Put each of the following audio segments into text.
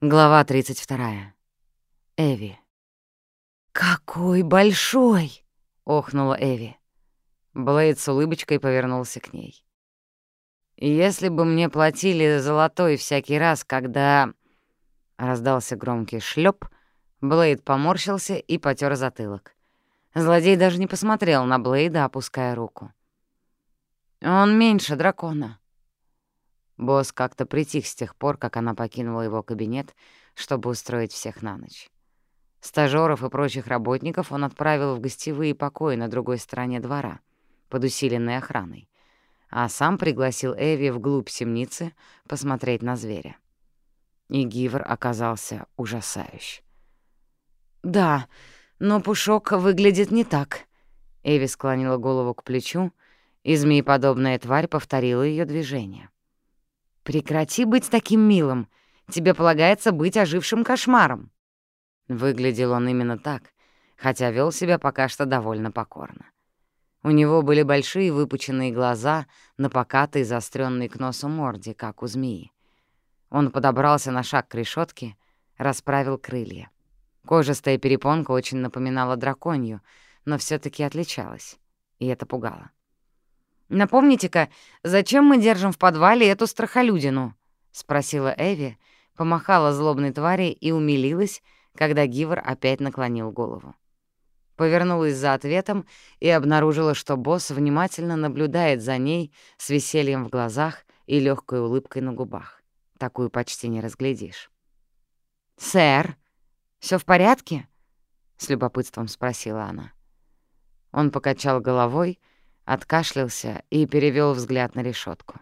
Глава 32. Эви. «Какой большой!» — охнула Эви. Блейд с улыбочкой повернулся к ней. «Если бы мне платили золотой всякий раз, когда...» Раздался громкий шлеп, Блейд поморщился и потер затылок. Злодей даже не посмотрел на Блейда, опуская руку. «Он меньше дракона», Босс как-то притих с тех пор, как она покинула его кабинет, чтобы устроить всех на ночь. Стажёров и прочих работников он отправил в гостевые покои на другой стороне двора, под усиленной охраной, а сам пригласил Эви вглубь темницы посмотреть на зверя. И Гивер оказался ужасающий. «Да, но Пушок выглядит не так», — Эви склонила голову к плечу, и змееподобная тварь повторила ее движение. «Прекрати быть таким милым. Тебе полагается быть ожившим кошмаром». Выглядел он именно так, хотя вел себя пока что довольно покорно. У него были большие выпученные глаза на покатой, заострённой к носу морде, как у змеи. Он подобрался на шаг к решетке, расправил крылья. Кожистая перепонка очень напоминала драконью, но все таки отличалась, и это пугало. «Напомните-ка, зачем мы держим в подвале эту страхолюдину?» — спросила Эви, помахала злобной твари и умилилась, когда Гивер опять наклонил голову. Повернулась за ответом и обнаружила, что босс внимательно наблюдает за ней с весельем в глазах и легкой улыбкой на губах. Такую почти не разглядишь. «Сэр, все в порядке?» — с любопытством спросила она. Он покачал головой, откашлялся и перевел взгляд на решетку.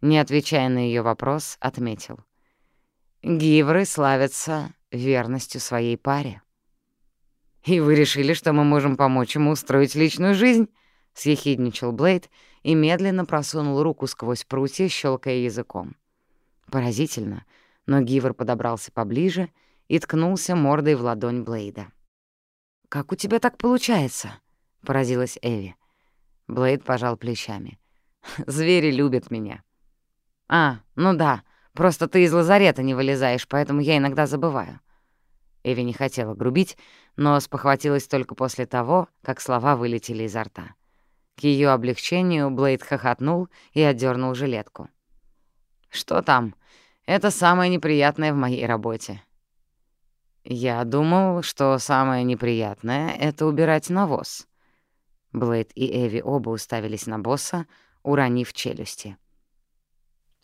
Не отвечая на ее вопрос, отметил. «Гивры славятся верностью своей паре». «И вы решили, что мы можем помочь ему устроить личную жизнь?» — съехидничал Блейд и медленно просунул руку сквозь прутья, щелкая языком. Поразительно, но Гивер подобрался поближе и ткнулся мордой в ладонь Блейда. «Как у тебя так получается?» — поразилась Эви. Блейд пожал плечами. «Звери любят меня». «А, ну да, просто ты из лазарета не вылезаешь, поэтому я иногда забываю». Эви не хотела грубить, но спохватилась только после того, как слова вылетели изо рта. К ее облегчению Блейд хохотнул и отдернул жилетку. «Что там? Это самое неприятное в моей работе». «Я думал, что самое неприятное — это убирать навоз», Блейд и Эви оба уставились на босса, уронив челюсти.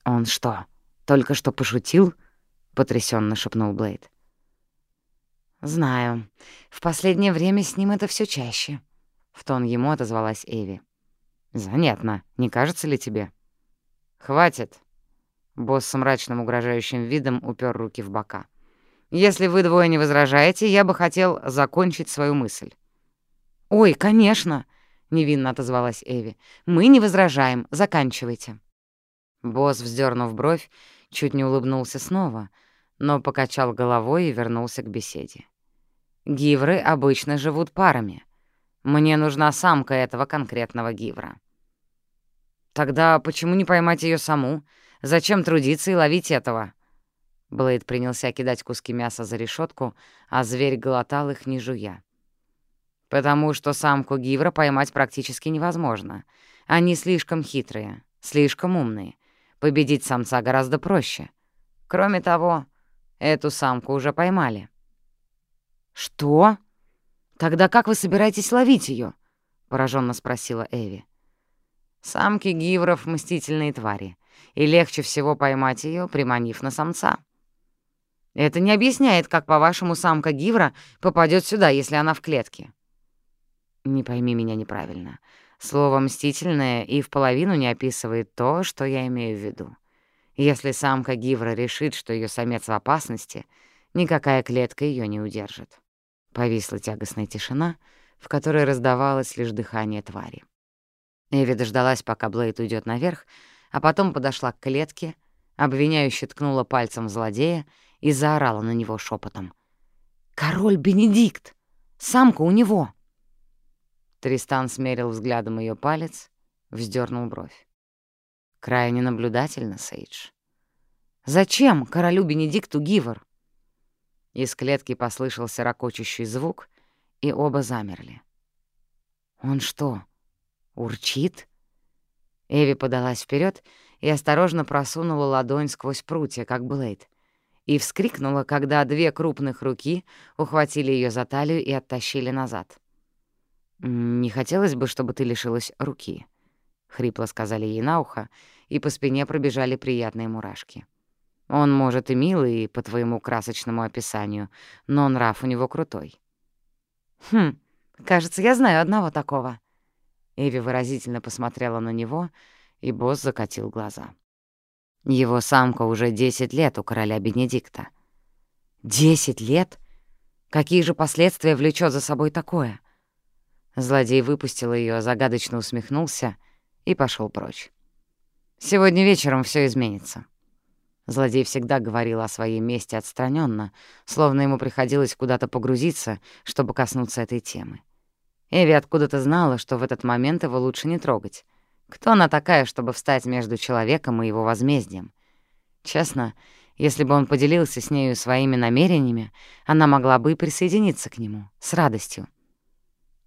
«Он что, только что пошутил?» — потрясённо шепнул Блейд. «Знаю. В последнее время с ним это всё чаще», — в тон ему отозвалась Эви. «Занятно, не кажется ли тебе?» «Хватит». Босс с мрачным угрожающим видом упер руки в бока. «Если вы двое не возражаете, я бы хотел закончить свою мысль». «Ой, конечно!» — невинно отозвалась Эви. «Мы не возражаем. Заканчивайте». Босс, вздернув бровь, чуть не улыбнулся снова, но покачал головой и вернулся к беседе. «Гивры обычно живут парами. Мне нужна самка этого конкретного гивра». «Тогда почему не поймать ее саму? Зачем трудиться и ловить этого?» Блейд принялся кидать куски мяса за решетку, а зверь глотал их, не жуя. Потому что самку гивра поймать практически невозможно. Они слишком хитрые, слишком умные. Победить самца гораздо проще. Кроме того, эту самку уже поймали. «Что? Тогда как вы собираетесь ловить ее? пораженно спросила Эви. «Самки гивров — мстительные твари, и легче всего поймать ее, приманив на самца». Это не объясняет, как, по-вашему, самка гивра попадет сюда, если она в клетке. Не пойми меня неправильно. Слово «мстительное» и в половину не описывает то, что я имею в виду. Если самка Гивра решит, что ее самец в опасности, никакая клетка ее не удержит. Повисла тягостная тишина, в которой раздавалось лишь дыхание твари. Эви дождалась, пока Блейд уйдет наверх, а потом подошла к клетке, обвиняюще ткнула пальцем злодея и заорала на него шепотом: «Король Бенедикт! Самка у него!» Тристан смерил взглядом ее палец, вздернул бровь. «Крайне наблюдательно, Сейдж». «Зачем королю Бенедикту Гивор?» Из клетки послышался ракочущий звук, и оба замерли. «Он что, урчит?» Эви подалась вперед и осторожно просунула ладонь сквозь прутья, как Блейд, и вскрикнула, когда две крупных руки ухватили ее за талию и оттащили назад. «Не хотелось бы, чтобы ты лишилась руки», — хрипло сказали ей на ухо, и по спине пробежали приятные мурашки. Он, может, и милый по твоему красочному описанию, но нрав у него крутой. «Хм, кажется, я знаю одного такого». Эви выразительно посмотрела на него, и босс закатил глаза. Его самка уже 10 лет у короля Бенедикта. «Десять лет? Какие же последствия влечет за собой такое?» Злодей выпустил ее, загадочно усмехнулся и пошел прочь. «Сегодня вечером все изменится». Злодей всегда говорил о своей мести отстраненно, словно ему приходилось куда-то погрузиться, чтобы коснуться этой темы. Эви откуда-то знала, что в этот момент его лучше не трогать. Кто она такая, чтобы встать между человеком и его возмездием? Честно, если бы он поделился с нею своими намерениями, она могла бы и присоединиться к нему, с радостью.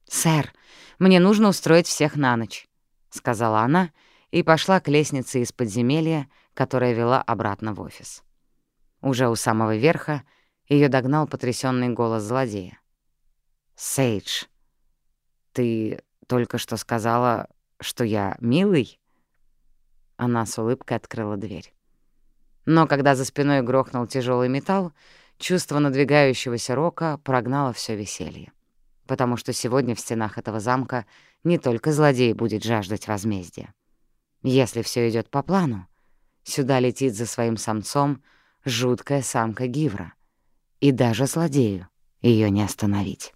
«Сэр, мне нужно устроить всех на ночь», — сказала она и пошла к лестнице из подземелья, которая вела обратно в офис. Уже у самого верха ее догнал потрясенный голос злодея. «Сейдж, ты только что сказала, что я милый?» Она с улыбкой открыла дверь. Но когда за спиной грохнул тяжелый металл, чувство надвигающегося рока прогнало все веселье. Потому что сегодня в стенах этого замка не только злодей будет жаждать возмездия. Если все идет по плану, Сюда летит за своим самцом жуткая самка Гивра. И даже злодею ее не остановить.